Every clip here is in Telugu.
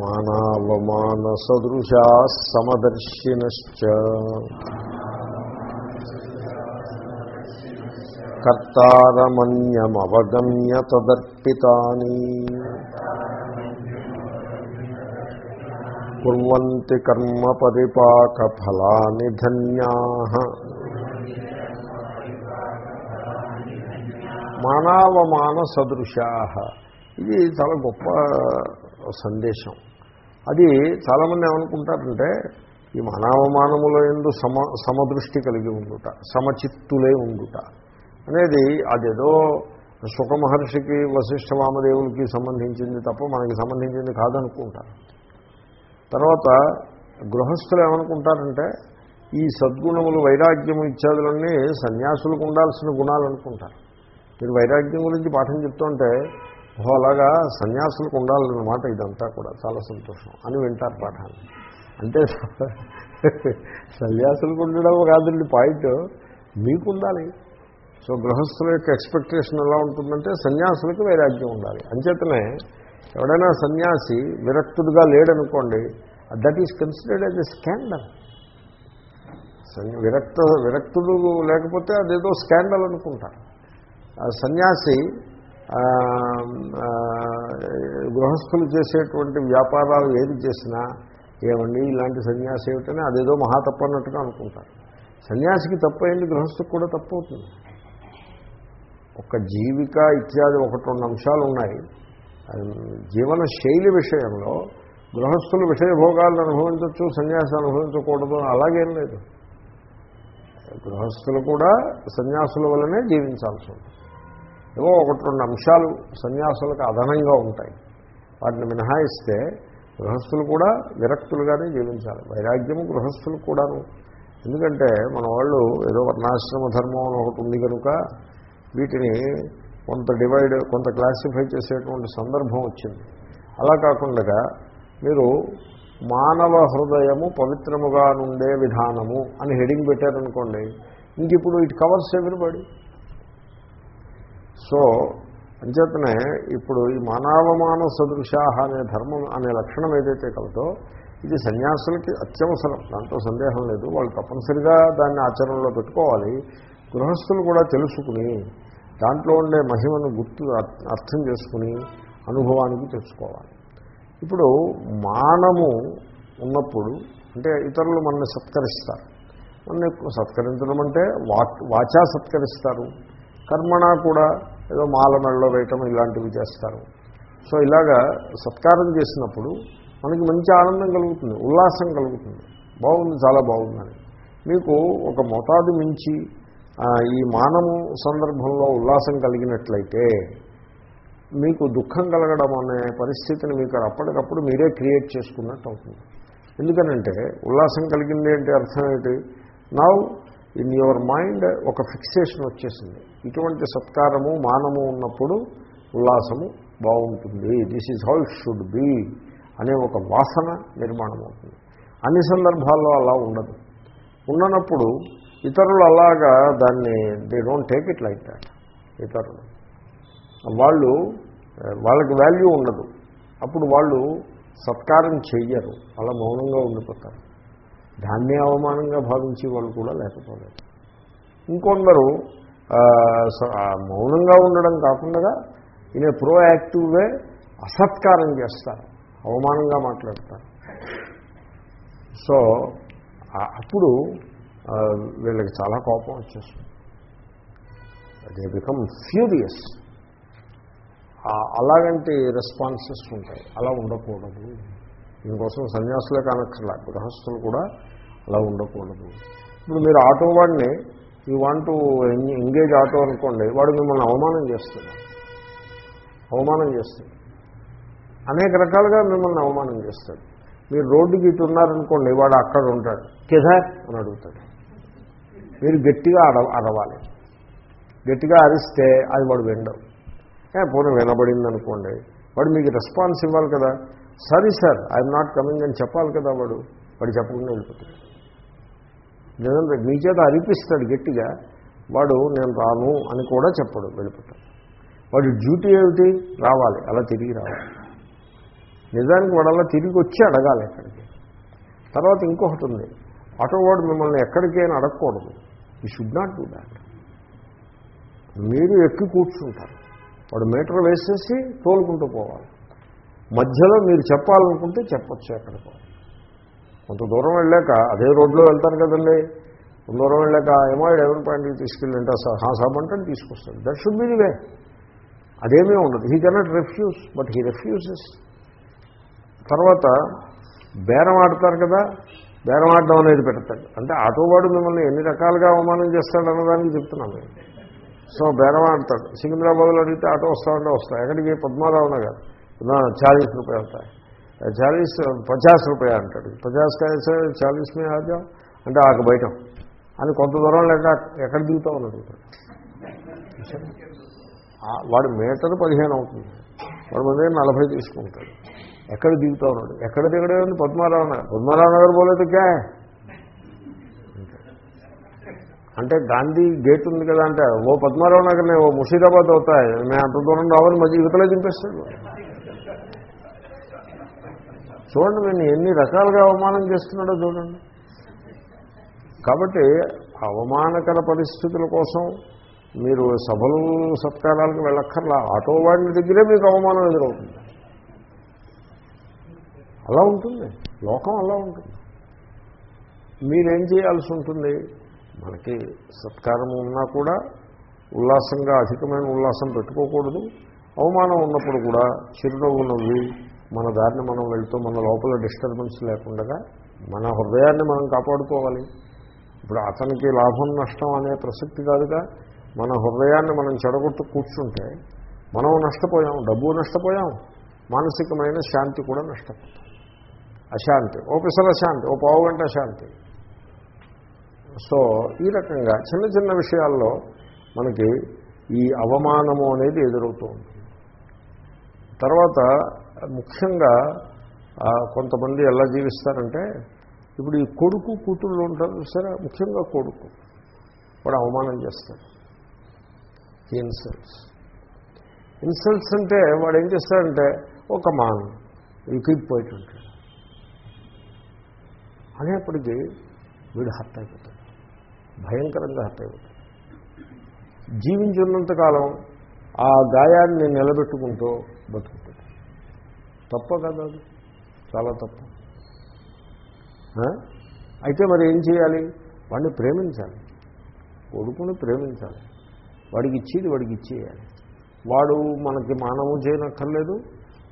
మానావమానసదృశా సమదర్శినశ్చ కర్తారమన్యమవగమ్య తదర్పితాని కుర్వంతి కర్మ పరిపాక ఫలాని ధన్యా. మానవమాన సదృశా ఇది చాలా గొప్ప సందేశం. అది చాలామంది ఏమనుకుంటారంటే ఈ మానవమానముల ఎందు సమ సమదృష్టి కలిగి ఉండుట సమచిత్తులే ఉండుట అనేది అదేదో సుఖ మహర్షికి వశిష్ఠ వామదేవులకి సంబంధించింది తప్ప మనకి సంబంధించింది కాదనుకుంటారు. తర్వాత గృహస్థులు ఏమనుకుంటారంటే ఈ సద్గుణములు వైరాగ్యము ఇత్యాదులన్నీ సన్యాసులకు ఉండాల్సిన గుణాలు అనుకుంటారు మీరు వైరాగ్యం గురించి పాఠం చెప్తుంటే ఓహో అలాగా సన్యాసులకు ఉండాలన్నమాట ఇదంతా కూడా చాలా సంతోషం అని వింటారు పాఠాన్ని అంటే సన్యాసులకు ఉండడం కాదండి పాయింట్ మీకు ఉండాలి. సో గృహస్థుల యొక్క ఎక్స్పెక్టేషన్ ఎలా ఉంటుందంటే సన్యాసులకు వైరాగ్యం ఉండాలి. అంచేతనే ఎవడైనా సన్యాసి విరక్తుడుగా లేడనుకోండి that is considered as a scandal విరక్త విరక్తుడు లేకపోతే అదేదో స్కాండల్ అనుకుంటారు సన్యాసి గృహస్థులు చేసేటువంటి వ్యాపారాలు ఏది చేసినా ఏమండి ఇలాంటి సన్యాసి ఏమిటని అదేదో మహా తప్పు అన్నట్టుగా అనుకుంటారు. సన్యాసికి తప్పు అయింది గృహస్థుకు కూడా తప్పు అవుతుంది. ఒక జీవిక ఇత్యాది ఒకటి రెండు అంశాలు ఉన్నాయి. జీవన శైలి విషయంలో గృహస్థులు విషయభోగాలను అనుభవించవచ్చు సన్యాసం అనుభవించకూడదు అలాగేం లేదు. గృహస్థులు కూడా సన్యాసుల వల్లనే జీవించాల్సి ఉంటుంది. ఏవో ఒకటి రెండు అంశాలు సన్యాసులకు అదనంగా ఉంటాయి. వాటిని మినహాయిస్తే గృహస్థులు కూడా విరక్తులుగానే జీవించాలి. వైరాగ్యము గృహస్థులు కూడాను. ఎందుకంటే మన వాళ్ళు ఏదో వర్ణాశ్రమ ధర్మం అని ఒకటి ఉంది కనుక వీటిని కొంత డివైడ్ కొంత క్లాసిఫై చేసేటువంటి సందర్భం వచ్చింది. అలా కాకుండా మీరు మానవ హృదయము పవిత్రముగా నుండే విధానము అని హెడింగ్ పెట్టారనుకోండి ఇంక ఇప్పుడు ఇట్ కవర్స్ ఎవరిబడి సో అంచేతనే ఇప్పుడు ఈ మానవమాన సదృశాహ అనే ధర్మం అనే లక్షణం ఏదైతే కలదో ఇది సన్యాసులకి అత్యవసరం. దాంట్లో సందేహం లేదు. వాళ్ళు తప్పనిసరిగా దాన్ని ఆచరణలో పెట్టుకోవాలి. గృహస్థులు కూడా తెలుసుకుని దాంట్లో ఉండే మహిమను గుర్తు అర్థం చేసుకుని అనుభవానికి తెచ్చుకోవాలి. ఇప్పుడు మానము ఉన్నప్పుడు అంటే ఇతరులు మనల్ని సత్కరిస్తారు. మనల్ని సత్కరించడం అంటే వాచా సత్కరిస్తారు. కర్మణ కూడా ఏదో మాల మెళ్ళలో వేయటం ఇలాంటివి చేస్తారు. సో ఇలాగా సత్కారం చేసినప్పుడు మనకి మంచి ఆనందం కలుగుతుంది ఉల్లాసం కలుగుతుంది. బాగుంది చాలా బాగుందని. మీకు ఒక మోతాదు మించి ఈ మానము సందర్భంలో ఉల్లాసం కలిగినట్లయితే మీకు దుఃఖం కలగడం అనే పరిస్థితిని మీకు అప్పటికప్పుడు మీరే క్రియేట్ చేసుకున్నట్టు అవుతుంది. ఎందుకనంటే ఉల్లాసం కలిగింది అంటే అర్థం ఏంటి? నవ్ ఇన్ యువర్ మైండ్ ఒక ఫిక్సేషన్ వచ్చేసింది. ఇటువంటి సత్కారము మానము ఉన్నప్పుడు ఉల్లాసము బాగుంటుంది. This is how it should be అనే ఒక వాసన నిర్మాణం అవుతుంది. అన్ని సందర్భాల్లో అలా ఉండదు. ఉండనప్పుడు ఇతరులు అలాగా దాన్ని they don't take it like that ఇతరులు. వాళ్ళు వాళ్ళకి వాల్యూ ఉండదు. అప్పుడు వాళ్ళు సత్కారం చెయ్యరు. అలా మౌనంగా ఉండిపోతారు. దాన్నే అవమానంగా భావించే వాళ్ళు కూడా లేకపోలేదు. ఇంకొందరు మౌనంగా ఉండడం కాకుండా ఈయన ఏ ప్రోయాక్టివ్ వే అసత్కారం చేస్తారు. అవమానంగా మాట్లాడతారు. సో అప్పుడు వీళ్ళకి చాలా కోపం వచ్చేస్తుంది. దే బికమ్ ఫ్యూరియస్ అలాగంటి రెస్పాన్సెస్ ఉంటాయి. అలా ఉండకూడదు. దీనికోసం సన్యాసులే కానక్కర్లా. గృహస్థులు కూడా అలా ఉండకూడదు. ఇప్పుడు మీరు ఆటో వాడిని ఈ వాంట్ ఎంగేజ్ ఆటో అనుకోండి వాడు మిమ్మల్ని అవమానం చేస్తాడు. అవమానం చేస్తాడు. అనేక రకాలుగా మిమ్మల్ని అవమానం చేస్తాడు. మీరు రోడ్డుకి ఇటు ఉన్నారనుకోండి వాడు అక్కడ ఉంటాడు. కిధర్ అని అడుగుతాడు. మీరు గట్టిగా అర అరవాలి. గట్టిగా అరిస్తే అది వాడు వినడం. పోనీ వినబడింది అనుకోండి వాడు మీకు రెస్పాన్స్ ఇవ్వాలి కదా. Sorry sir I'm not coming అని చెప్పాలి కదా వాడు. వాడు చెప్పకుండా వెళ్ళిపోతాడు. నిజంగా మీ చేత అరిపిస్తాడు గట్టిగా వాడు నేను రాను అని కూడా చెప్పడు వెళ్ళిపోతాడు. వాడి డ్యూటీ ఏమిటి? రావాలి అలా తిరిగి రావాలి. నిజానికి వాడల్లా తిరిగి వచ్చి అడగాలి ఎక్కడికి. తర్వాత ఇంకొకటి ఉంది. ఆటో వాడు మిమ్మల్ని ఎక్కడికైనా అడగకూడదు. You should not do that మీరు ఎక్కి కూర్చుంటారు. వాడు మీటర్ వేసేసి తోలుకుంటూ పోవాలి. మధ్యలో మీరు చెప్పాలనుకుంటే చెప్పచ్చు ఎక్కడికో. కొంత దూరం వెళ్ళాక అదే రోడ్లో వెళ్తారు కదండి. కొంత దూరం వెళ్ళాక ఏమో ఎవరి పాయింట్కి తీసుకెళ్ళంటే హా సాబ్ అంటే తీసుకొస్తాడు. దట్ షుడ్ బి వే అదేమీ ఉండదు. He cannot refuse but he refuses తర్వాత బేరం ఆడతారు కదా. బేరం ఆడడం అనేది పెడతాడు. అంటే ఆటోవాడు మిమ్మల్ని ఎన్ని రకాలుగా అవమానం చేస్తాడు అన్నదానికి చెప్తున్నాను నేను. సో బేరం ఆడతాడు. సికింద్రాబాద్లో అడిగితే ఆటో వస్తామంటే వస్తాయి. ఎక్కడికి? పద్మారావు నగర్. చాలీస్ రూపాయ అవుతాయి చాలీస్ పచాస్ రూపాయ అంటాడు. పచాస్ కాయసే చాలీస్ మే ఆజా అంటే ఆకు బయట. అని కొంత దూరం లేక ఎక్కడ దిగుతావు అని అడుగుతాడు. వాడు మీటర్ పదిహేను అవుతుంది. వాడు మన దగ్గర నలభై తీసుకుంటాడు. ఎక్కడ దిగుతా ఉన్నాడు ఎక్కడ దిగడే ఉంది పద్మారావు నగర్. పద్మారావు నగర్ పోలేదు క్యా? అంటే గాంధీ గేట్ ఉంది కదా అంటే ఓ పద్మారావు నగర్నే ఓ ముషీరాబాద్ అవుతాయి. మేము అంత దూరం రావాలి మధ్య యువతలో దింపేస్తాడు చూడండి నేను ఎన్ని రకాలుగా అవమానం చేస్తున్నాడో చూడండి. కాబట్టి అవమానకర పరిస్థితుల కోసం మీరు సభలు సత్కారాలకు వెళ్ళక్కర్లా. ఆటో వాడిని దగ్గరే మీకు అవమానం ఎదురవుతుంది. అలా ఉంటుంది. లోకం అలా ఉంటుంది. మీరేం చేయాల్సి ఉంటుంది? మనకి సత్కారం ఉన్నా కూడా ఉల్లాసంగా అధికమైన ఉల్లాసం పెట్టుకోకూడదు. అవమానం ఉన్నప్పుడు కూడా చిరునవ్వు నవ్వి మన దారిని మనం వెళ్తూ మన లోపల డిస్టర్బెన్స్ లేకుండా మన హృదయాన్ని మనం కాపాడుకోవాలి. ఇప్పుడు అతనికి లాభం నష్టం అనే ప్రసక్తి కాదుగా. మన హృదయాన్ని మనం చెడగొట్టు కూర్చుంటే మనం నష్టపోయాం డబ్బు నష్టపోయాం మానసికమైన శాంతి కూడా నష్టపోతాం. అశాంతి ఓ పిసల శాంతి ఓ పావు గంట శాంతి. సో ఈ రకంగా చిన్న చిన్న విషయాల్లో మనకి ఈ అవమానము అనేది ఎదురవుతూ ఉంటుంది. తర్వాత ముఖ్యంగా కొంతమంది ఎలా జీవిస్తారంటే ఇప్పుడు ఈ కొడుకు కూతుళ్ళు ఉంటారు సరే ముఖ్యంగా కొడుకు. వాడు అవమానం చేస్తాడు. ఇన్సల్ట్స్ ఇన్సల్ట్స్ అంటే వాడు ఏం చేస్తాడంటే ఒక మాన్ ఈ ఉంటాడు. అనేప్పటికీ వీడు హత్య అయిపోతాడు. భయంకరంగా హత్య అయిపోతాడు. జీవించున్నంతకాలం ఆ గాయాన్ని నిలబెట్టుకుంటూ బతుకు. తప్ప కదా అది. చాలా తప్పు. అయితే మరి ఏం చేయాలి? వాడిని ప్రేమించాలి. కొడుకుని ప్రేమించాలి. వాడికి ఇచ్చేది వాడికి ఇచ్చేయాలి. వాడు మనకి మానము చేయనక్కర్లేదు.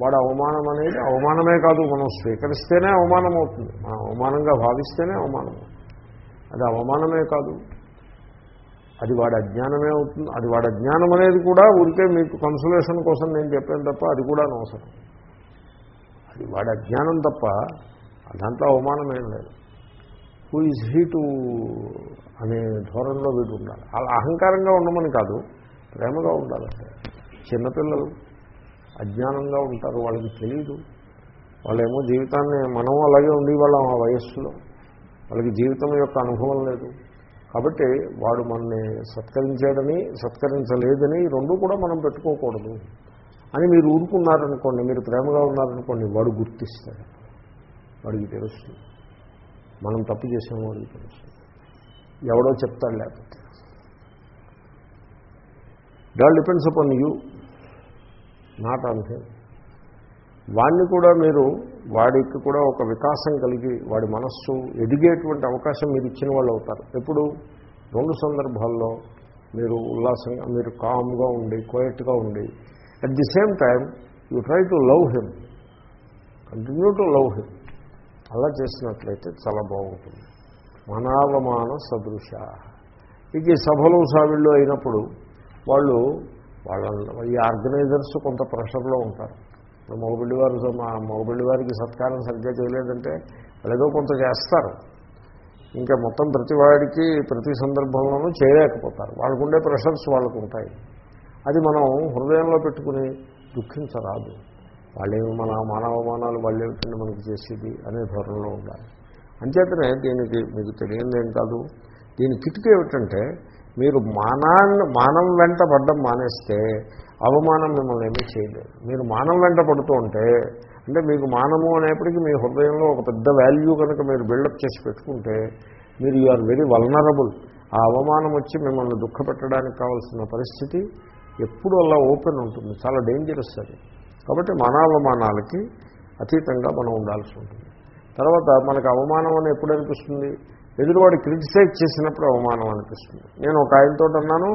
వాడు అవమానం అనేది అవమానమే కాదు. మనం స్వీకరిస్తేనే అవమానం అవుతుంది. మనం అవమానంగా భావిస్తేనే అవమానం అది అవమానమే కాదు. అది వాడి అజ్ఞానమే అవుతుంది. అది వాడి అజ్ఞానం అనేది కూడా ఊరికే మీకు కన్సులేషన్ కోసం నేను చెప్పాను తప్ప అది కూడా అనవసరం. అది వాడి అజ్ఞానం తప్ప దాంట్లో అవమానం ఏం లేదు. హూ ఈజ్ హీ టు అనే ధోరణిలో వీడు ఉండాలి. అలా అహంకారంగా ఉండమని కాదు ప్రేమగా ఉండాలంటే చిన్నపిల్లలు అజ్ఞానంగా ఉంటారు వాళ్ళకి తెలియదు వాళ్ళేమో జీవితాన్ని మనం అలాగే ఉండేవాళ్ళం ఆ వయస్సులో. వాళ్ళకి జీవితం యొక్క అనుభవం లేదు. కాబట్టి వాడు మనల్ని సత్కరించాడని సత్కరించలేదని రెండూ రెండు కూడా మనం పెట్టుకోకూడదు. అని మీరు ఊరుకున్నారనుకోండి మీరు ప్రేమగా ఉన్నారనుకోండి వాడు గుర్తిస్తాడు. వాడికి తెలుస్తుంది. మనం తప్పు చేసామో వాడికి తెలుస్తుంది. ఎవడో చెప్తాడు లేకపోతే. Dal depends upon you not on him వాడిని కూడా మీరు వాడికి కూడా ఒక వికాసం కలిగి వాడి మనస్సు ఎదిగేటువంటి అవకాశం మీరు ఇచ్చిన వాళ్ళు అవుతారు. ఎప్పుడు? రెండు సందర్భాల్లో మీరు ఉల్లాసంగా మీరు కామ్గా ఉండి క్వయట్గా ఉండి at the same time you try to love him continue to love him అలా చేసినట్లయితే చాలా బాగుంటుంది. మనావమాన సదృశ. ఇక ఈ సభలు సావిళ్ళు అయినప్పుడు వాళ్ళు వాళ్ళ ఈ ఆర్గనైజర్స్ కొంత ప్రెషర్లో ఉంటారు. మగబిల్లి వారు మా మగబిల్లి వారికి సత్కారం సరిగ్గా చేయలేదంటే ఏదో కొంత చేస్తారు. ఇంకా మొత్తం ప్రతి వాడికి ప్రతి సందర్భంలోనూ చేయలేకపోతారు. వాళ్ళకుండే ప్రెషర్స్ వాళ్ళకు ఉంటాయి అది మనం హృదయంలో పెట్టుకుని దుఃఖించరాదు. వాళ్ళేమి మన మానవమానాలు వాళ్ళేమిటండి మనకి చేసేది అనే ధోరణిలో ఉండాలి. అంచేతనే దీనికి మీకు తెలియదేం కాదు. దీని కిటికీ ఏమిటంటే మీరు మానాన్ని మానం వెంట పడ్డం మానేస్తే అవమానం మిమ్మల్ని ఏమీ చేయలేదు. మీరు మానం వెంట పడుతూ ఉంటే అంటే మీకు మానము అనేప్పటికీ మీ హృదయంలో ఒక పెద్ద వాల్యూ కనుక మీరు బిల్డప్ చేసి పెట్టుకుంటే మీరు యు ఆర్ వెరీ వల్నరబుల్ ఆ అవమానం వచ్చి మిమ్మల్ని దుఃఖపెట్టడానికి కావాల్సిన పరిస్థితి ఎప్పుడు అలా ఓపెన్ ఉంటుంది. చాలా డేంజరస్ అది. కాబట్టి మానవమానాలకి అతీతంగా మనం ఉండాల్సి ఉంటుంది. తర్వాత మనకు అవమానం అని ఎప్పుడు అనిపిస్తుంది? ఎదురువాడు క్రిటిసైజ్ చేసినప్పుడు అవమానం అనిపిస్తుంది. నేను ఒక ఆయనతో అన్నాను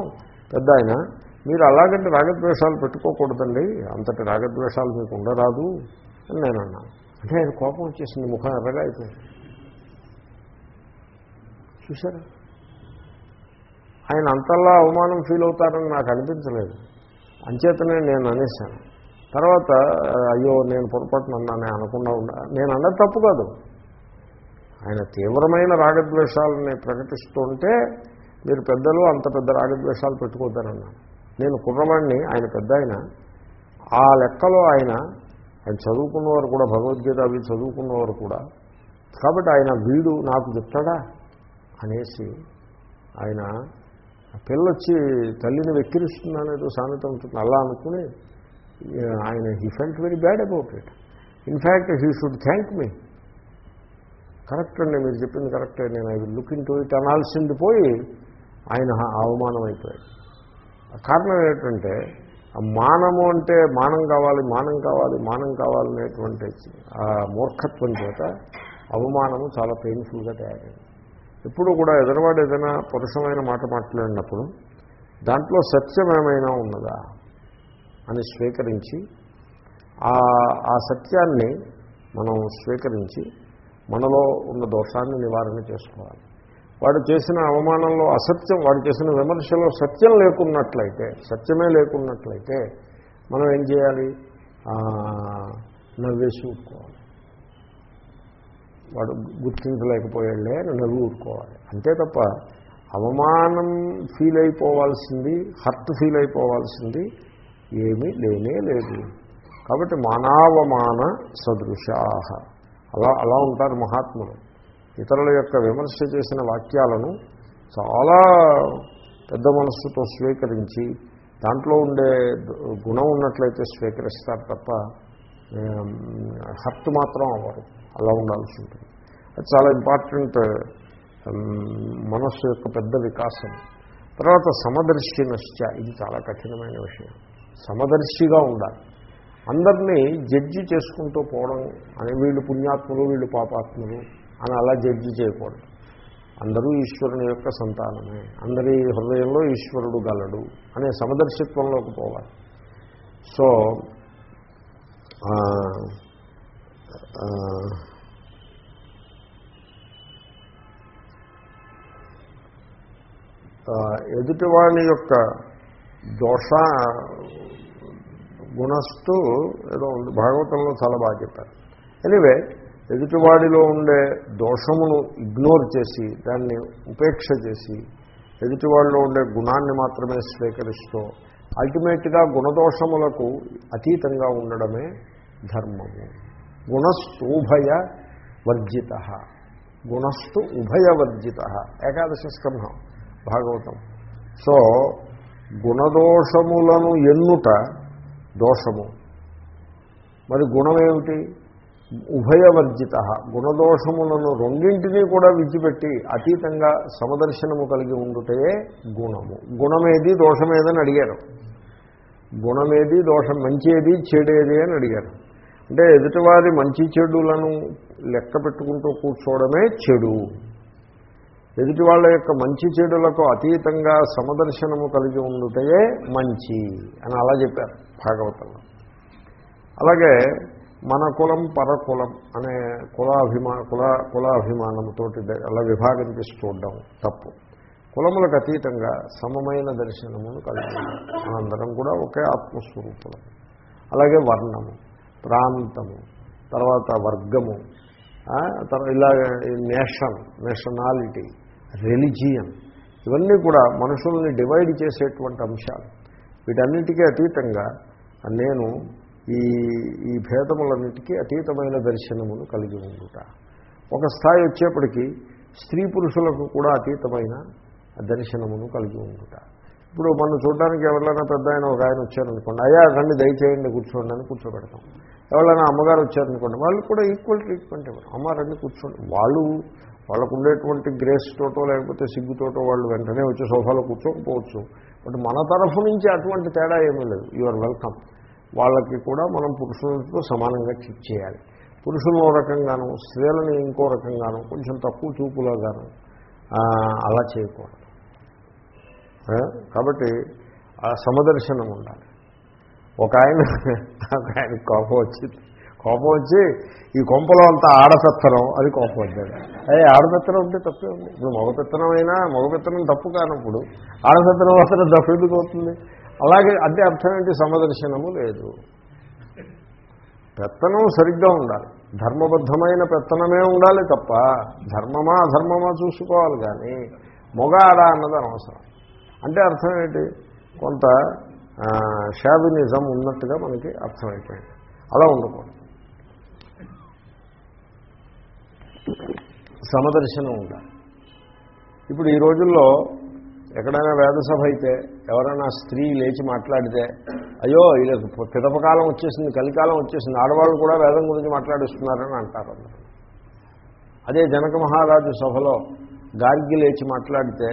పెద్ద ఆయన మీరు అలాగంటే రాగద్వేషాలు పెట్టుకోకూడదండి. అంతటి రాగద్వేషాలు మీకు ఉండరాదు అని నేను అన్నాను. అంటే ఆయన కోపం వచ్చేసింది ముఖం ఎర్రగా అయిపోయింది. చూసారా ఆయన అంతల్లా అవమానం ఫీల్ అవుతారని నాకు అనిపించలేదు. అంచేతనే నేను అనేశాను. తర్వాత అయ్యో నేను పొరపాటున అన్నానే అనకుండా ఉండా నేను అన్నది తప్పు కాదు. ఆయన తీవ్రమైన రాగద్వేషాలని ప్రకటిస్తుంటే మీరు పెద్దలు అంత పెద్ద రాగద్వేషాలు పెట్టుకోద్దానన్నాను నేను కుర్రవాణ్ణి ఆయన పెద్ద ఆయన ఆ లెక్కలో ఆయన ఆయన చదువుకున్నవారు కూడా భగవద్గీత అవి చదువుకున్నవారు కూడా కాబట్టి ఆయన వీడు నాకు చెప్తాడా? అనేసి ఆయన పిల్లొచ్చి తల్లిని వెక్కిరిస్తున్నానేదో సామెత ఉంటుంది. అలా అనుకుని ఆయన he felt very bad about it in fact he should thank me correct అండి మీరు చెప్పింది కరెక్టే నేను I will look into it అనాల్సింది పోయి ఆయన అవమానం అయిపోయాడు. కారణం ఏంటంటే మానము అంటే మానం కావాలి మానం కావాలి మానం కావాలనేటువంటి ఆ మూర్ఖత్వం చేత అవమానము చాలా పెయిన్ఫుల్గా తయారైంది. ఎప్పుడు కూడా ఎదరవాడు ఏదైనా పురుషమైన మాట మాట్లాడినప్పుడు దాంట్లో సత్యం ఏమైనా ఉన్నదా అని స్వీకరించి ఆ సత్యాన్ని మనం స్వీకరించి మనలో ఉన్న దోషాన్ని నివారణ చేసుకోవాలి. వాడు చేసిన అవమానంలో అసత్యం వాడు చేసిన విమర్శలో సత్యం లేకున్నట్లయితే సత్యమే లేకున్నట్లయితే మనం ఏం చేయాలి? నవ్వేసి ఊరుకోవాలి. వాడు గుర్తించలేకపోయాడులే అని నవ్వు ఊరుకోవాలి. అంతే తప్ప అవమానం ఫీల్ అయిపోవాల్సింది హర్ట్ ఫీల్ అయిపోవాల్సింది ఏమీ లేనే లేదు. కాబట్టి మానవమాన సదృశాహ అలా అలా ఉంటారు మహాత్ములు. ఇతరుల యొక్క విమర్శ చేసిన వాక్యాలను చాలా పెద్ద మనస్సుతో స్వీకరించి దాంట్లో ఉండే గుణం ఉన్నట్లయితే స్వీకరిస్తారు తప్ప హర్ట్ మాత్రం అవ్వరు. అలా ఉండాల్సి ఉంటుంది. అది చాలా ఇంపార్టెంట్ మనస్సు యొక్క పెద్ద వికాసం. తర్వాత సమదర్శినశ్చ ఇది చాలా కఠినమైన విషయం. సమదర్శిగా ఉండాలి. అందరినీ జడ్జి చేసుకుంటూ పోవడం అని వీళ్ళు పుణ్యాత్ములు వీళ్ళు పాపాత్ములు అని అలా జడ్జి చేయకూడదు. అందరూ ఈశ్వరుని యొక్క సంతానమే. అందరి హృదయంలో ఈశ్వరుడు గలడు అనే సమదర్శిత్వంలోకి పోవాలి. సో ఎదుటివాణి యొక్క దోష గుణస్తు ఏదో ఉంది. భాగవతంలో చాలా బాగా చెప్పారు. ఎనివే ఎదుటివాడిలో ఉండే దోషమును ఇగ్నోర్ చేసి దాన్ని ఉపేక్ష చేసి ఎదుటివాడిలో ఉండే గుణాన్ని మాత్రమే స్వీకరిస్తూ అల్టిమేట్గా గుణదోషములకు అతీతంగా ఉండడమే ధర్మము. గుణస్తు ఉభయ వర్జిత. గుణస్తు ఉభయ వర్జిత. ఏకాదశి స్కంభం భాగవతం. సో గుణదోషములను ఎన్నుట దోషము. మరి గుణమేమిటి? ఉభయవర్జిత గుణదోషములను రెండింటినీ కూడా విడిచిపెట్టి అతీతంగా సమదర్శనము కలిగి ఉండుటయే గుణము. గుణమేది దోషమేదని అడిగారు. గుణమేది దోషం మంచేది చెడేది అని అడిగారు. అంటే ఎదుటివారి మంచి చెడులను లెక్క పెట్టుకుంటూ కూర్చోవడమే చెడు. ఎదుటి వాళ్ళ యొక్క మంచి చెడులకు అతీతంగా సమదర్శనము కలిగి ఉండుటయే మంచి అని అలా చెప్పారు భాగవతంలో. అలాగే మన కులం పరకులం అనే కులాభిమా కుల కులాభిమానంతో అలా విభాగం చేసి చూడడం తప్పు. కులములకు అతీతంగా సమమైన దర్శనమును కలిగి మనందరం కూడా ఒకే ఆత్మస్వరూపులం. అలాగే వర్ణము. ప్రాంతము తర్వాత వర్గము ఇలాగ నేషన్ నేషనాలిటీ రిలిజియన్ ఇవన్నీ కూడా మనుషుల్ని డివైడ్ చేసేటువంటి అంశాలు. వీటన్నిటికీ అతీతంగా నేను ఈ ఈ భేదములన్నిటికీ అతీతమైన దర్శనమును కలిగి ఉండుట. ఒక స్థాయి వచ్చేప్పటికీ స్త్రీ పురుషులకు కూడా అతీతమైన దర్శనమును కలిగి ఉండుట. ఇప్పుడు మనం చూడడానికి ఎవరైనా పెద్ద ఆయన ఒక ఆయన వచ్చారనుకోండి అయ్యా రండి దయచేయండి కూర్చోండి అని కూర్చోబెడతాం. ఎవరైనా అమ్మగారు వచ్చారనుకోండి వాళ్ళు కూడా ఈక్వల్ ట్రీట్మెంట్ ఇవ్వరు. అమ్మ రండి కూర్చోండి. వాళ్ళు వాళ్ళకు ఉండేటువంటి గ్రేస్ తోటో లేకపోతే సిగ్గుతోటో వాళ్ళు వెంటనే వచ్చి సోఫాలో కూర్చోకపోవచ్చు. బట్ మన తరఫు నుంచి అటువంటి తేడా ఏమీ లేదు. యువర్ వెల్కమ్ వాళ్ళకి కూడా మనం పురుషులతో సమానంగా ట్రీట్ చేయాలి. పురుషులు ఓ రకంగాను స్త్రీలని ఇంకో రకంగాను కొంచెం తక్కువ చూపులాగాను అలా చేయకూడదు. కాబట్టి ఆ సమదర్శనం ఉండాలి. ఒక ఆయన ఒక ఆయన కోపం వచ్చింది. కోపం వచ్చి ఈ కొంపలో అంతా ఆడపెత్తనం అది కోపం వచ్చాడు అదే ఆడపెత్తనం ఉంటే తప్పే ఉంది. ఇప్పుడు మగపెత్తనం అయినా మగపెత్తనం తప్పు కానప్పుడు ఆడపెత్తనం మాత్రం తప్పు అవుతుంది? అలాగే అంటే అర్థం ఏంటి? సమదర్శనము లేదు. పెత్తనం సరిగ్గా ఉండాలి. ధర్మబద్ధమైన పెత్తనమే ఉండాలి తప్ప ధర్మమా అధర్మమా చూసుకోవాలి కానీ మొగ ఆడ అన్నది అనవసరం. అంటే అర్థం ఏంటి? కొంత షావినిజం ఉన్నట్టుగా మనకి అర్థమైపోయింది. అలా ఉండకూడదు. సమదర్శనం ఉండాలి. ఇప్పుడు ఈ రోజుల్లో ఎక్కడైనా వేదసభ అయితే ఎవరైనా స్త్రీ లేచి మాట్లాడితే అయ్యో ఇలా పిదపకాలం వచ్చేసింది కలికాలం వచ్చేసింది ఆడవాళ్ళు కూడా వేదం గురించి మాట్లాడిస్తున్నారని అంటారు అదే జనక మహారాజు సభలో గార్గి లేచి మాట్లాడితే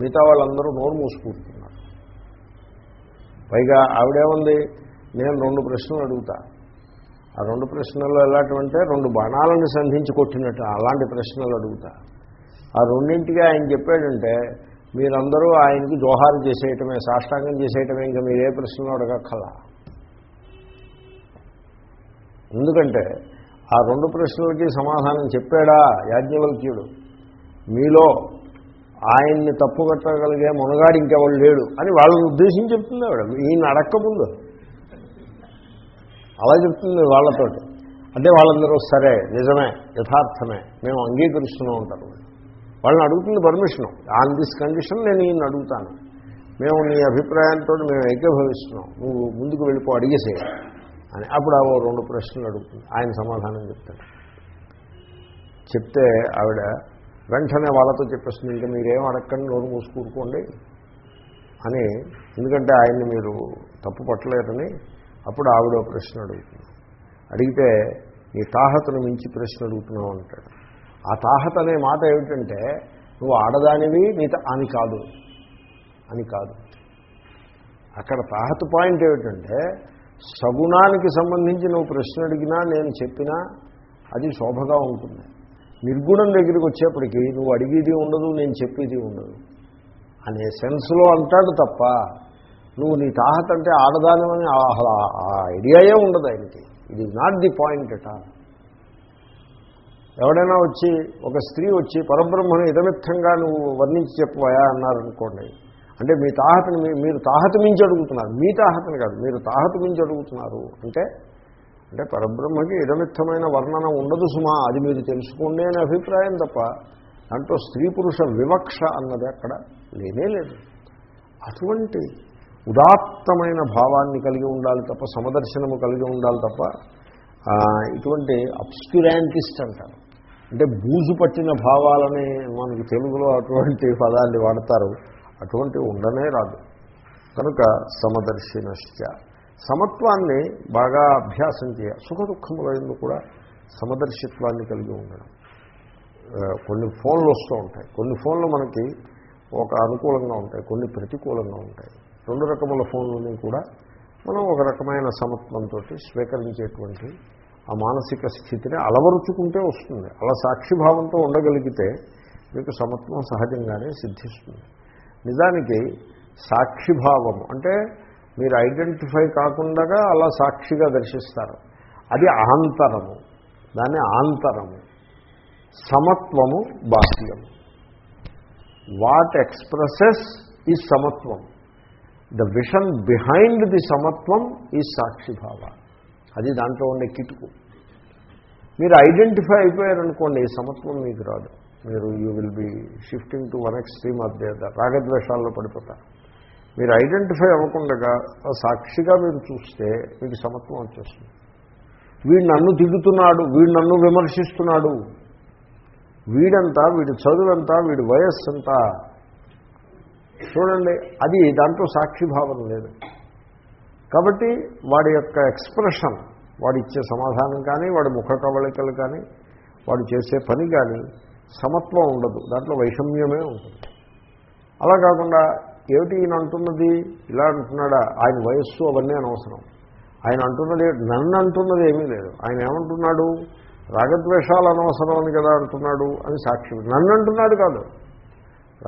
మిగతా వాళ్ళందరూ నోరు మూసుకుంటున్నారు పైగా ఆవిడేముంది? నేను రెండు ప్రశ్నలు అడుగుతా. ఆ రెండు ప్రశ్నలు ఎలాంటివంటే రెండు బాణాలను సంధించి కొట్టినట్టు అలాంటి ప్రశ్నలు అడుగుతా. ఆ రెండింటికి ఆయన చెప్పాడంటే మీరందరూ ఆయనకి జోహారు చేసేయటమే సాష్టాంగం చేసేయటమే ఇంకా మీరు ఏ ప్రశ్నలు అడగక్కల ఎందుకంటే ఆ రెండు ప్రశ్నలకి సమాధానం చెప్పాడా యాజ్ఞవల్క్యుడు? మీలో ఆయన్ని తప్పుకట్టగలిగే మునగాడు ఇంకెవరు లేడు అని వాళ్ళని ఉద్దేశించి చెప్తుంది ఆవిడ. ఈయన అడక్కముందు అలా చెప్తుంది వాళ్ళతోటి. అంటే వాళ్ళందరూ సరే నిజమే యథార్థమే మేము అంగీకరిస్తూనే ఉంటారు. వాళ్ళని అడుగుతుంది పర్మిషను. ఆన్ దిస్ కండిషన్ నేను ఈయన అడుగుతాను. మేము నీ అభిప్రాయంతో మేము ఏకీభవిస్తున్నాం నువ్వు ముందుకు వెళ్ళిపో అడిగేసే అని. అప్పుడు ఆ రెండు ప్రశ్నలు అడుగుతుంది. ఆయన సమాధానం చెప్తాడు. చెప్తే ఆవిడ వెంటనే వాళ్ళతో చెప్పేస్తుంది ఇంకా మీరేం అడగండి నోరు మూసుకూరుకోండి అని. ఎందుకంటే ఆయన్ని మీరు తప్పు పట్టలేరని అప్పుడు ఆవిడ ఓ ప్రశ్న అడుగుతుంది. అడిగితే నీ తాహతను మించి ప్రశ్న అడుగుతున్నావు అంటాడు. ఆ తాహత అనే మాట ఏమిటంటే నువ్వు ఆడదానివి నీత అని కాదు. అని కాదు. అక్కడ తాహత పాయింట్ ఏమిటంటే సగుణానికి సంబంధించి నువ్వు ప్రశ్న అడిగినా నేను చెప్పినా అది శోభగా ఉంటుంది. నిర్గుణం దగ్గరికి వచ్చేప్పటికీ నువ్వు అడిగేది ఉండదు నేను చెప్పేది ఉండదు. అనే సెన్స్లో అంటాడు తప్ప నువ్వు నీ తాహత అంటే ఆడదానివని ఆ ఐడియాయే ఉండదు ఆయనకి. ఇది నాట్ ది పాయింట్ అట ఎవడైనా వచ్చి ఒక స్త్రీ వచ్చి పరబ్రహ్మను ఇదమిత్తంగా నువ్వు వర్ణించి చెప్పవయా అన్నారనుకోండి అంటే మీ తాహతని మీరు తాహత మించి అడుగుతున్నారు. మీ తాహతని కాదు మీరు తాహత మించి అడుగుతున్నారు అంటే అంటే పరబ్రహ్మకి ఇదమిత్తమైన వర్ణన ఉండదు సుమా అది మీరు తెలుసుకోండి అనే అభిప్రాయం తప్ప. దాంట్లో స్త్రీ పురుష వివక్ష అన్నది అక్కడ లేనే లేదు. అటువంటి ఉదాత్తమైన భావాన్ని కలిగి ఉండాలి తప్ప సమదర్శనము కలిగి ఉండాలి తప్ప ఇటువంటి అబ్స్క్యురాంటిస్ట్ అంటారు. అంటే బూజు పట్టిన భావాలని మనకి తెలుగులో అటువంటి పదాన్ని వాడతారు. అటువంటి ఉండనే రాదు. కనుక సమదర్శినశ్చ. సమత్వాన్ని బాగా అభ్యాసం చేయాలి. సుఖ దుఃఖములందు కూడా సమదర్శిత్వాన్ని కలిగి ఉండడం. కొన్ని ఫోన్లు వస్తూ ఉంటాయి. కొన్ని ఫోన్లు మనకి ఒక అనుకూలంగా ఉంటాయి కొన్ని ప్రతికూలంగా ఉంటాయి. రెండు రకముల ఫోన్లని కూడా మనం ఒక రకమైన సమత్వంతో స్వీకరించేటువంటి ఆ మానసిక స్థితిని అలవరుచుకుంటే వస్తుంది. అలా సాక్షిభావంతో ఉండగలిగితే మీకు సమత్వం సహజంగానే సిద్ధిస్తుంది. నిజానికి సాక్షిభావం అంటే మీరు ఐడెంటిఫై కాకుండా అలా సాక్షిగా దర్శిస్తారు. అది ఆంతరము దాన్ని ఆంతరము. సమత్వము బాహ్యము. వాట్ ఎక్స్ప్రెసెస్ ఈ సమత్వం. ద విషన్ బిహైండ్ ది సమత్వం ఈ సాక్షిభావ. అది దాంట్లో ఉండే కిటుకు. మీరు ఐడెంటిఫై అయిపోయారనుకోండి ఈ సమత్వం మీకు రాదు. మీరు you will be shifting to one extreme అదే రాగద్వేషాల్లో పడిపోతారు. మీరు ఐడెంటిఫై అవ్వకుండా సాక్షిగా మీరు చూస్తే మీకు సమత్వం వచ్చేస్తుంది. వీడు నన్ను తిడుతున్నాడు వీడు నన్ను విమర్శిస్తున్నాడు. వీడంతా వీడి చదువంతా వీడి వయస్సు అంతా చూడండి అది దాంట్లో సాక్షిభావం లేదు. కాబట్టి వాడి యొక్క ఎక్స్ప్రెషన్ వాడు ఇచ్చే సమాధానం కానీ వాడి ముఖ కవళికలు కానీ వాడు చేసే పని కానీ సమత్వం ఉండదు. దాంట్లో వైషమ్యమే ఉంటుంది. అలా కాకుండా ఏమిటి ఈయన అంటున్నది? ఇలా అంటున్నాడా? ఆయన వయస్సు అవన్నీ అనవసరం. ఆయన అంటున్నది నన్ను అంటున్నది ఏమీ లేదు. ఆయన ఏమంటున్నాడు? రాగద్వేషాలు అనవసరం అని కదా అంటున్నాడు అని సాక్షి. నన్ను అంటున్నాడు కాదు.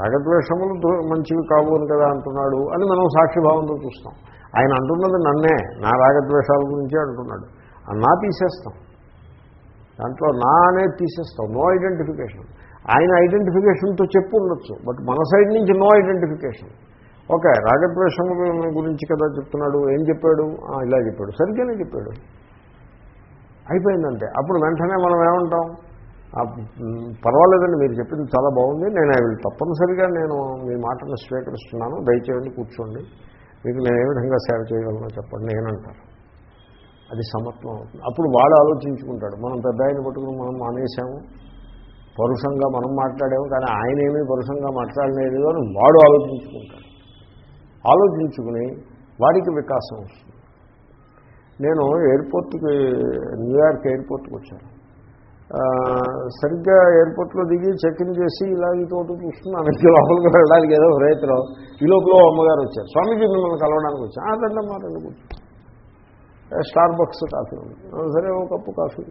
రాగద్వేషములు మంచివి కావు అని కదా అంటున్నాడు అని మనం సాక్షిభావంతో చూస్తాం. ఆయన అంటున్నది నన్నే నా రాగద్వేషాల గురించే అంటున్నాడు. నా తీసేస్తాం. దాంట్లో నా అనేది తీసేస్తాం. No identification. ఆయన ఐడెంటిఫికేషన్తో చెప్పు ఉండొచ్చు. బట్ మన సైడ్ నుంచి నో ఐడెంటిఫికేషన్. ఓకే రాగద్వేషముల గురించి కదా చెప్తున్నాడు ఏం చెప్పాడు? ఇలా చెప్పాడు. సరిగ్గానే చెప్పాడు. అయిపోయిందంటే. అప్పుడు వెంటనే మనం ఏమంటాం? పర్వాలేదండి మీరు చెప్పింది చాలా బాగుంది. నేను ఐ విల్ తప్పనిసరిగా నేను మీ మాటను స్వీకరిస్తున్నాను. దయచేయండి కూర్చోండి. మీకు నేను ఏ విధంగా సేవ చేయగలను చెప్పండి నేనంటాను. అది సమత్వం అవుతుంది. అప్పుడు వాడు ఆలోచించుకుంటాడు. మనం పెద్ద ఆయన పట్టుకుని మనం మానేశాము. పరుషంగా మనం మాట్లాడాము కానీ ఆయన ఏమీ పరుషంగా మాట్లాడలేదు అని వాడు ఆలోచించుకుంటాడు. ఆలోచించుకుని వాడికి వికాసం వస్తుంది. నేను ఎయిర్పోర్ట్కి న్యూయార్క్ ఎయిర్పోర్ట్కి వచ్చాను. సరిగ్గా ఎయిర్పోర్ట్లో దిగి చెక్ ఇన్ చేసి ఇలా ఈ తోటి చూస్తున్నాను ఇది లోపలికి వెళ్ళడానికి ఏదో ప్రయత్నం. ఈ లోపల అమ్మగారు వచ్చారు. స్వామీజీ మిమ్మల్ని కలవడానికి వచ్చాను. ఆ దండమ్మా రెండు కూర్చో. స్టార్ బక్స్ కాఫీ ఉంది. సరే ఒక కప్పు కాఫీ.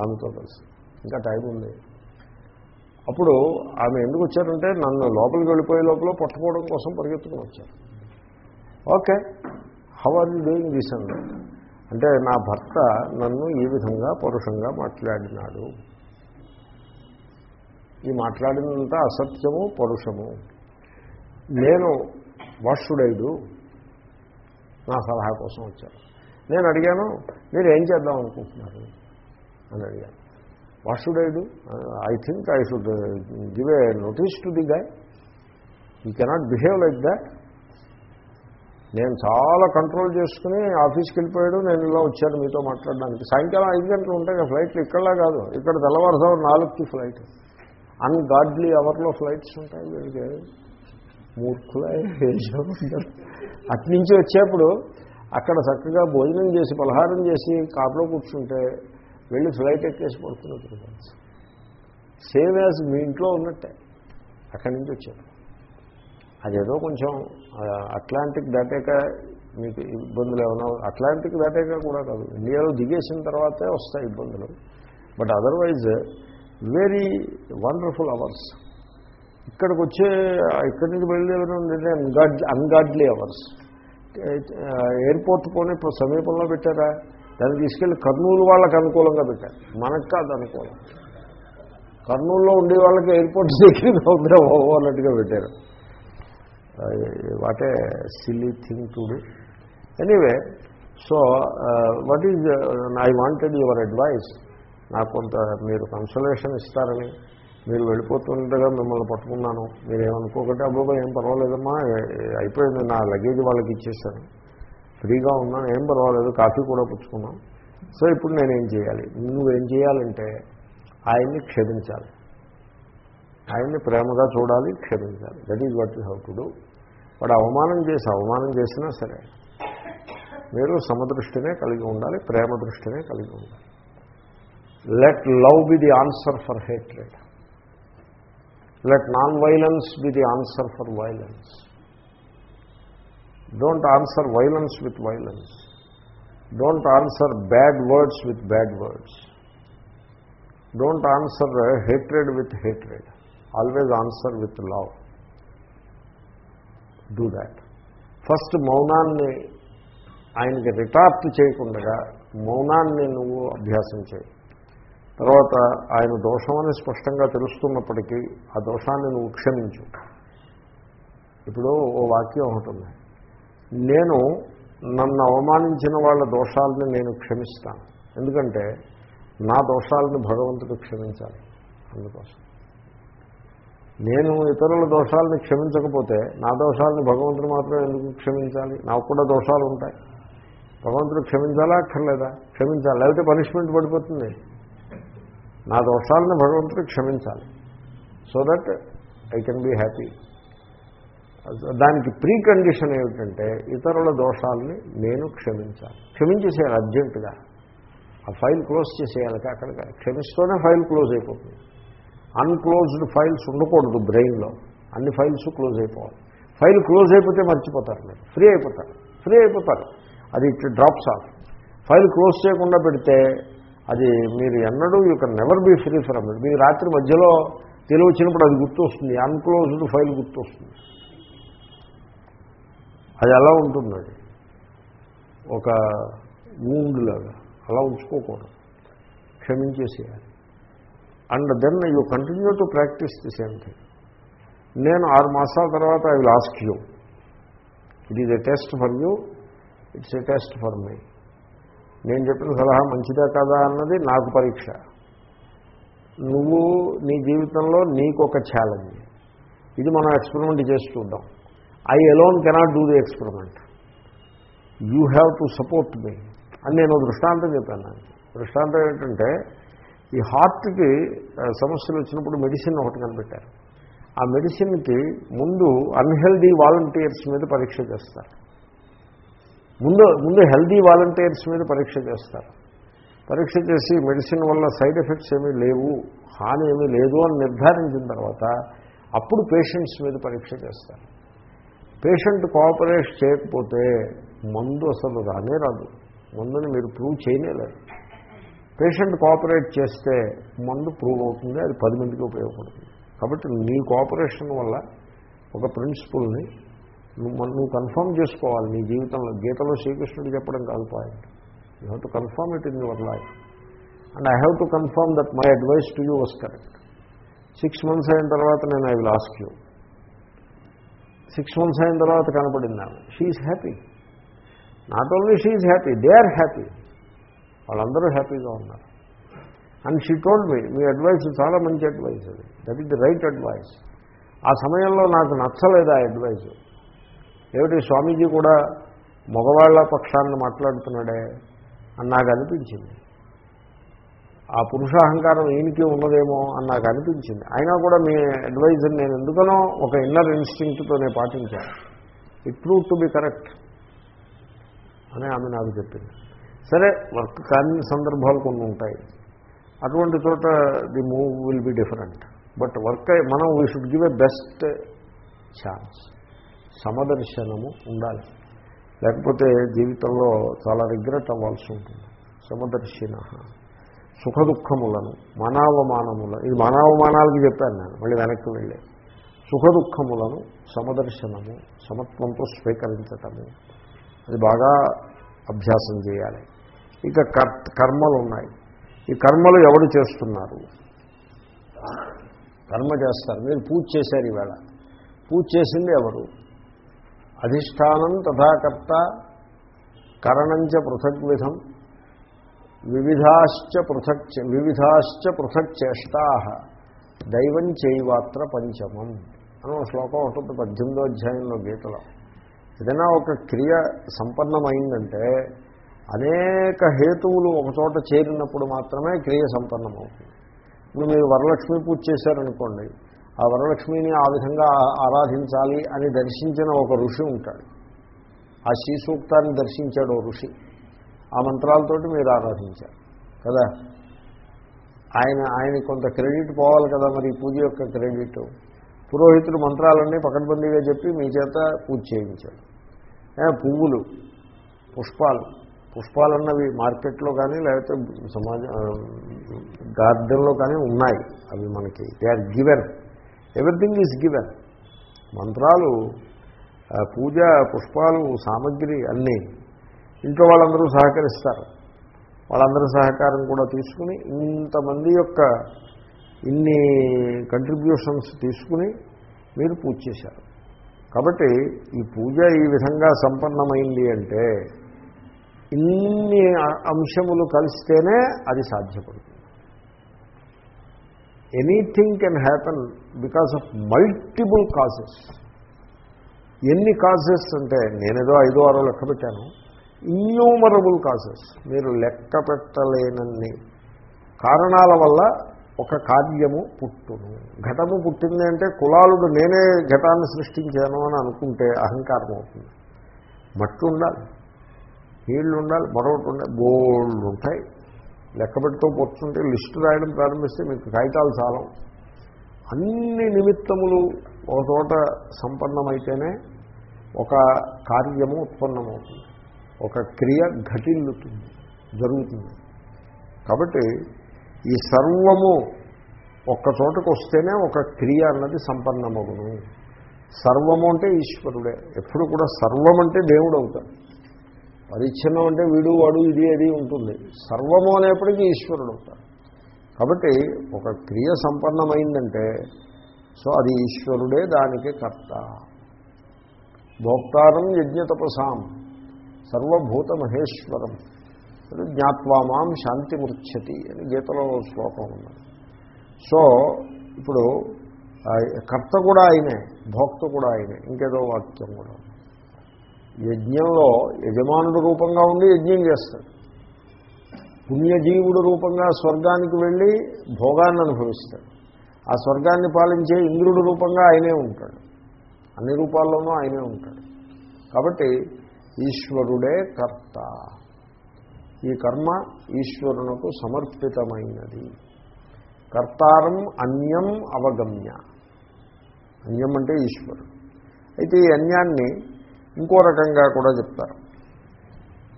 ఆమెతో కలిసి. ఇంకా టైం ఉంది. అప్పుడు ఆమె ఎందుకు వచ్చారంటే నన్ను లోపలికి వెళ్ళిపోయే లోపల పట్టుకోవడం కోసం పరిగెత్తుకుని వచ్చారు. Okay how are you doing this and అంటే నా భర్త నన్ను ఈ విధంగా పరుషంగా మాట్లాడినాడు. ఈ మాట్లాడినంత అసత్యము పరుషము. నేను వర్షుడైదు నా సలహా కోసం వచ్చాను. నేను అడిగాను మీరు ఏం చేద్దాం అనుకుంటున్నారు? అని అడిగాను. వాషుడైడు I think I should give a notice to the guy you cannot behave like that నేను చాలా కంట్రోల్ చేసుకుని ఆఫీస్కి వెళ్ళిపోయాడు. నేను ఇలా వచ్చాను మీతో మాట్లాడడానికి. సాయంకాలం ఐదు గంటలు ఉంటాయి ఫ్లైట్లు ఇక్కడలా కాదు. ఇక్కడ తెల్లవారుజాము నాలుగుకి ఫ్లైట్ అన్గాడ్లీ అవర్లో ఫ్లైట్స్ ఉంటాయి. వీళ్ళకి మూర్ఖుల అట్నుంచి వచ్చేప్పుడు అక్కడ చక్కగా భోజనం చేసి పలహారం చేసి కాపులో కూర్చుంటే వెళ్ళి ఫ్లైట్ ఎక్కేసి పడుతున్నట్టు సేమ్ యాజ్ మీ ఇంట్లో ఉన్నట్టే. అక్కడి నుంచి వచ్చారు. అదేదో కొంచెం అట్లాంటిక్ దాటాక మీకు ఇబ్బందులు ఏమైనా అట్లాంటిక్ దాటాక కూడా కాదు. ఇండియాలో దిగేసిన తర్వాతే వస్తాయి ఇబ్బందులు. But otherwise very wonderful hours. ఇక్కడికి వచ్చే ఇక్కడి నుంచి బయలుదేరి అన్గాడ్ అన్గాడ్లీ అవర్స్. ఎయిర్పోర్ట్ పోనీ ఇప్పుడు సమీపంలో పెట్టారా? దాన్ని తీసుకెళ్ళి కర్నూలు వాళ్ళకి అనుకూలంగా పెట్టారు. మనకు కాదు అనుకూలం. కర్నూలులో ఉండే వాళ్ళకి ఎయిర్పోర్ట్ దగ్గర అవుతుందా అన్నట్టుగా పెట్టారు. What a silly thing to do anyway so what is I wanted your advice నాకు కొంత మీరు కన్సలేషన్ ఇస్తారని. మీరు వెళ్ళిపోతుండగా మిమ్మల్ని పట్టుకున్నాను. మీరు ఏమనుకోకంటే అబ్బాబా ఏం పర్వాలేదమ్మా అయిపోయింది నా లగేజ్ వాళ్ళకి ఇచ్చేసాను. ఫ్రీగా ఉన్నాను ఏం పర్వాలేదు కాఫీ కూడా పుచ్చుకున్నాం సో ఇప్పుడు నేనేం చేయాలి? నువ్వేం చేయాలంటే ఆయన్ని క్షమించాలి. ఆయన్ని ప్రేమగా చూడాలి క్షమించాలి. That is what you to do వాడు అవమానం చేసి అవమానం చేసినా సరే మీరు సమదృష్టినే కలిగి ఉండాలి ప్రేమ దృష్టినే కలిగి ఉండాలి. Let love be the answer for hatred let non violence be the answer for violence don't answer violence with violence don't answer bad words with bad words don't answer hatred with hatred always answer with love do that first మౌనాన్ని ఆయనకి రిటార్ట్ చేయకుండా మౌనాన్ని నువ్వు అభ్యాసం చేయి. తర్వాత ఆయన దోషమని స్పష్టంగా తెలుస్తున్నప్పటికీ ఆ దోషాన్ని నువ్వు క్షమించు. ఇప్పుడు ఓ వాక్యం ఒకటి ఉంది. నేను నన్ను అవమానించిన వాళ్ళ దోషాలని నేను క్షమిస్తాను. ఎందుకంటే నా దోషాలను భగవంతుడు క్షమించాలి అందుకోసం. నేను ఇతరుల దోషాలను క్షమించకపోతే నా దోషాలను భగవంతుడు మాత్రం ఎందుకు క్షమించాలి? నాకు కూడా దోషాలు ఉంటాయి. భగవంతుడు క్షమించాలా అక్కర్లేదా? క్షమించాలి. లేకపోతే పనిష్మెంట్ పడిపోతుంది. నా దోషాలను భగవంతుడు క్షమించాలి. So that I can be happy. దానికి ప్రీ కండిషన్ ఏమిటంటే ఇతరుల దోషాలని నేను క్షమించాలి. క్షమించేసేయాలి అర్జెంటుగా. ఆ ఫైల్ క్లోజ్ చేసేయాలి అక్కడికి క్షమిస్తూనే ఫైల్ క్లోజ్ అయిపోతుంది. అన్క్లోజ్డ్ ఫైల్స్ ఉండకూడదు బ్రెయిన్లో. అన్ని ఫైల్స్ క్లోజ్ అయిపోవాలి. ఫైల్ క్లోజ్ అయిపోతే మర్చిపోతారు మీరు. ఫ్రీ అయిపోతారు. ఫ్రీ అయిపోతారు. అది it drops off. File close చేయకుండా పెడితే అది మీరు ఎన్నడూ you can never be free from it. మీకు రాత్రి మధ్యలో తెలివి వచ్చినప్పుడు అది గుర్తొస్తుంది. అన్క్లోజ్డ్ ఫైల్ గుర్తొస్తుంది. అది ఎలా ఉంటుంది అది. ఒక వూండ్ లాగా. అలా ఉంచుకోకూడదు. క్షమించేసేయాలి. And then you continue to practise the same thing. నేను ఆరు మాసాల తర్వాత I will ask you. It is a test for you it's a test for my. నేను చెప్పిన సలహా మంచిదా కదా అన్నది నాకు పరీక్ష. నువ్వు నీ జీవితంలో నీకు ఒక ఛాలెంజ్ ఇది మనం ఎక్స్పెరిమెంట్ చేసి చూద్దాం. I alone cannot do the experiment you have to support me అని నేను దృష్టాంతం చెప్పాను. దృష్టాంతం ఏంటంటే ఈ హార్ట్కి సమస్యలు వచ్చినప్పుడు మెడిసిన్ ఒకటి కనిపెట్టారు. ఆ మెడిసిన్కి ముందు అన్హెల్దీ వాలంటీర్స్ మీద పరీక్ష చేస్తారు. ముందు ముందు హెల్దీ వాలంటీర్స్ మీద పరీక్ష చేస్తారు. పరీక్ష చేసి మెడిసిన్ వల్ల సైడ్ ఎఫెక్ట్స్ ఏమీ లేవు హాని ఏమీ లేదు అని నిర్ధారించిన తర్వాత అప్పుడు పేషెంట్స్ మీద పరీక్ష చేస్తారు. పేషెంట్ కోఆపరేట్ చేయకపోతే మందు అసలు రానే రాదు. మందుని మీరు ప్రూవ్ చేయలేరు. పేషెంట్ కోఆపరేట్ చేస్తే మందు ప్రూవ్ అవుతుంది అది పది మందికి ఉపయోగపడుతుంది. కాబట్టి నీ కోఆపరేషన్ వల్ల ఒక ప్రిన్సిపుల్ని నువ్వు నువ్వు కన్ఫర్మ్ చేసుకోవాలి. నీ జీవితంలో గీతలో శ్రీకృష్ణుడు చెప్పడం కాదు point. You have to confirm it in your life. And I have to confirm that my advice to you was correct. Six months అయిన తర్వాత నేను I will ask you six months అయిన తర్వాత కనపడింది ఆమె. She's happy not only she's happy they are happy వాళ్ళందరూ హ్యాపీగా ఉన్నారు. అండ్ షీ టోల్డ్ మీ మీ అడ్వైస్ చాలా మంచి అడ్వైస్ అది. That is the right advice ఆ సమయంలో నాకు నచ్చలేదు ఆ అడ్వైస్ ఏమిటి స్వామీజీ కూడా మగవాళ్ళ పక్షాన్ని మాట్లాడుతున్నాడే అని నాకు అనిపించింది. ఆ పురుషాహంకారం ఈయనకి ఉన్నదేమో అని నాకు అనిపించింది. అయినా కూడా మీ అడ్వైజర్ నేను ఎందుకనో ఒక ఇన్నర్ ఇన్స్టింక్ట్తో నేను పాటించాను. It prove to be correct అని ఆమె నాకు చెప్పింది. సరే వర్క్ కాని సందర్భాలు కొన్ని ఉంటాయి. అటువంటి చోట the move will be different but work మనం we should give a best chance సమదర్శనము ఉండాలి. లేకపోతే జీవితంలో చాలా రిగ్రెట్ అవ్వాల్సి ఉంటుంది. సమదర్శిన. సుఖ దుఃఖములను మానవమానముల ఇది మానవమానాలకి చెప్పాను నేను మళ్ళీ వెనక్కి వెళ్ళే. సుఖ దుఃఖములను సమదర్శనము సమత్వంతో స్వీకరించటము అది బాగా అభ్యాసం చేయాలి. ఇక కర్మలు ఉన్నాయి ఈ కర్మలు ఎవరు చేస్తున్నారు? కర్మ చేస్తారు. మీరు పూజ చేశారు ఈవేళ పూజ చేసింది ఎవరు? అధిష్టానం తథాకర్త కరణంచ పృథగ్విధం. వివిధాశ్చ పృథక్ వివిధాశ్చ పృథక్ చేష్టా. దైవం చేయవాత్ర పంచమం అని ఒక శ్లోకం ఉంటుంది పద్దెనిమిదో అధ్యాయంలో గీతలో. ఏదైనా ఒక క్రియ సంపన్నమైందంటే అనేక హేతువులు ఒకచోట చేరినప్పుడు మాత్రమే క్రియ సంపన్నమవుతుంది. ఇప్పుడు మీరు వరలక్ష్మి పూజ చేశారనుకోండి ఆ వరలక్ష్మిని ఆ విధంగా ఆరాధించాలి అని దర్శించిన ఒక ఋషి ఉంటాడు. ఆ శ్రీ సూక్తాన్ని దర్శించాడు ఓ ఋషి. ఆ మంత్రాలతోటి మీరు ఆరాధించారు కదా? ఆయన ఆయన కొంత క్రెడిట్ పోవాలి కదా మరి పూజ యొక్క క్రెడిట్. పురోహితుడు మంత్రాలన్నీ పకడ్బందీగా చెప్పి మీ చేత పూజ చేయించాడు. పువ్వులు పుష్పాలు పుష్పాలన్నవి మార్కెట్లో కానీ లేకపోతే సమాజ గార్డెన్లో కానీ ఉన్నాయి. అవి మనకి they are given. Everything is given. మంత్రాలు పూజ పుష్పాలు సామగ్రి అన్నీ ఇంట్లో వాళ్ళందరూ సహకరిస్తారు. వాళ్ళందరూ సహకారం కూడా తీసుకుని ఇంతమంది యొక్క ఇన్ని కంట్రిబ్యూషన్స్ తీసుకుని మీరు పూజ చేశారు. కాబట్టి ఈ పూజ ఈ విధంగా సంపన్నమైంది అంటే ఇన్ని అంశములు కలిస్తేనే అది సాధ్యపడుతుంది. Anything can happen because of multiple causes ఎన్ని కాజెస్ అంటే నేనేదో ఐదో ఆరో లెక్క పెట్టాను. ఇన్యూమరబుల్ కాజెస్ మీరు లెక్క పెట్టలేనన్ని కారణాల వల్ల ఒక కార్యము పుట్టును. ఘటము పుట్టింది అంటే కులాలుడు నేనే ఘటాన్ని సృష్టించాను అని అనుకుంటే అహంకారం అవుతుంది. మట్టి ఉండాలి. నీళ్ళు ఉండాలి మరొకటి ఉండాలి. బోళ్ళు ఉంటాయి. లెక్క పెడుతూ కూర్చుంటే లిస్టు రాయడం ప్రారంభిస్తే మీకు కాగితాలు చాలం అన్ని నిమిత్తములు ఒక చోట సంపన్నమైతేనే ఒక కార్యము ఉత్పన్నమవుతుంది. ఒక క్రియ ఘటిల్లుతుంది జరుగుతుంది. కాబట్టి ఈ సర్వము ఒక్క చోటకు వస్తేనే ఒక క్రియ అన్నది సంపన్నమగును. సర్వము అంటే ఈశ్వరుడే. ఎప్పుడు కూడా సర్వం అంటే దేవుడు అవుతాడు. పరిచ్ఛిన్నం అంటే వీడు వాడు ఇది అది ఉంటుంది. సర్వము అనేప్పటికీ ఈశ్వరుడు అవుతాడు. కాబట్టి ఒక క్రియ సంపన్నమైందంటే సో అది ఈశ్వరుడే దానికి కర్త. భోక్తారం యజ్ఞతపసాం సర్వభూత మహేశ్వరం అది జ్ఞాత్వామాం శాంతిమృచ్చతి అని గీతలో శ్లోకం ఉన్నది. సో ఇప్పుడు కర్త కూడా ఆయనే భోక్త కూడా ఆయనే ఇంకేదో వాక్యం కూడా యజ్ఞంలో యజమానుడు రూపంగా ఉండి యజ్ఞం చేస్తాడు. పుణ్యజీవుడు రూపంగా స్వర్గానికి వెళ్ళి భోగాన్ని అనుభవిస్తాడు. ఆ స్వర్గాన్ని పాలించే ఇంద్రుడు రూపంగా ఆయనే ఉంటాడు. అన్ని రూపాల్లోనూ ఆయనే ఉంటాడు. కాబట్టి ఈశ్వరుడే కర్త. ఈ కర్మ ఈశ్వరునకు సమర్పితమైనది. కర్తారం అన్యం అవగమ్య. అన్యం అంటే ఈశ్వరుడు. అయితే ఈ అన్యాన్ని ఇంకో రకంగా కూడా చెప్తారు.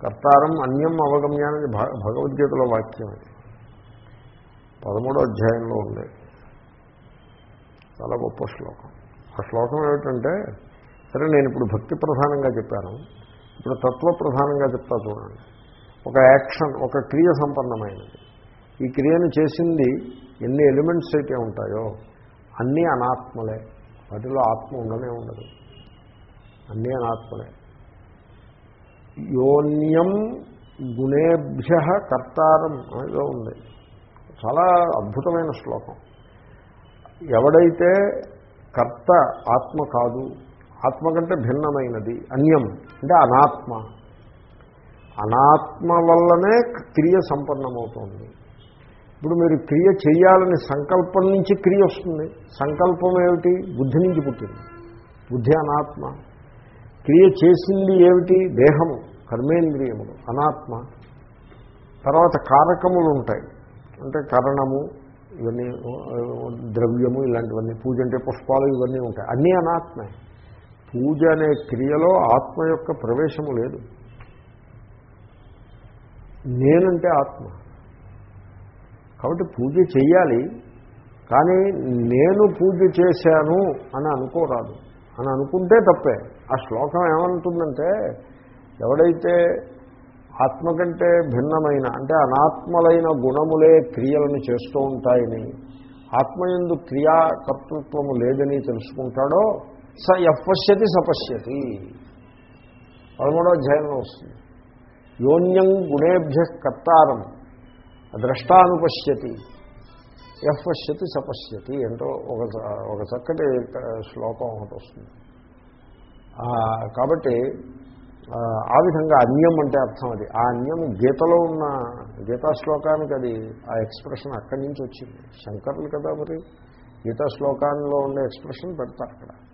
కర్తారం అన్యం అవగమ్య అనేది భగవద్గీతలో వాక్యం అది. పదమూడో అధ్యాయంలో ఉంది. చాలా గొప్ప శ్లోకం. ఆ శ్లోకం ఏమిటంటే సరే నేను ఇప్పుడు భక్తి ప్రధానంగా చెప్పాను. ఇప్పుడు తత్వ ప్రధానంగా చెప్తా చూడండి. ఒక యాక్షన్ ఒక క్రియ సంపన్నమైనది. ఈ క్రియను చేసింది ఎన్ని ఎలిమెంట్స్ అయితే ఉంటాయో అన్నీ అనాత్మలే. వాటిలో ఆత్మ ఉండనే ఉండదు. అన్నీ అనాత్మలే. యోన్యం గుణేభ్య కర్తారం అనేదో ఉంది. చాలా అద్భుతమైన శ్లోకం. ఎవడైతే కర్త ఆత్మ కాదు ఆత్మ కంటే భిన్నమైనది అన్యం అంటే అనాత్మ. అనాత్మ వల్లనే క్రియ సంపన్నమవుతుంది. ఇప్పుడు మీరు క్రియ చేయాలని సంకల్పం నుంచి క్రియ వస్తుంది. సంకల్పం ఏమిటి? బుద్ధి నుంచి పుట్టింది. బుద్ధి అనాత్మ. క్రియ చేసింది ఏమిటి? దేహము కర్మేంద్రియములు అనాత్మ. తర్వాత కారకములు ఉంటాయి. అంటే కరణము ఇవన్నీ ద్రవ్యము ఇలాంటివన్నీ పూజ అంటే పుష్పాలు ఇవన్నీ ఉంటాయి. అన్నీ అనాత్మే. పూజ అనే క్రియలో ఆత్మ యొక్క ప్రవేశము లేదు. నేనంటే ఆత్మ. కాబట్టి పూజ చేయాలి కానీ నేను పూజ చేశాను అని అనుకోరాదు. అని అనుకుంటే తప్పే. ఆ శ్లోకం ఏమంటుందంటే ఎవడైతే ఆత్మ కంటే భిన్నమైన అంటే అనాత్మలైన గుణములే క్రియలను చేస్తూ ఉంటాయని ఆత్మయందు క్రియాకర్తృత్వము లేదని తెలుసుకుంటాడో స ఎపశ్యతి సపశ్యతి. పదమూడో అధ్యాయంలో వస్తుంది. యోన్యం గుణేభ్య కర్తారం ద్రష్టానుపశ్యతి. ఎపశ్యతి సపశ్యతి ఎంతో ఒక ఒక చక్కటి శ్లోకం ఒకటి వస్తుంది. కాబట్టి ఆ, ఆ విధంగా అన్యం అంటే అర్థం అది. ఆ అన్యం గీతలో ఉన్న గీతా శ్లోకానికి అది ఆ ఎక్స్ప్రెషన్ అక్కడి నుంచి వచ్చింది. శంకర్లు కదా మరి గీతా శ్లోకాల్లో ఉండే ఎక్స్ప్రెషన్ పెడతారు అక్కడ.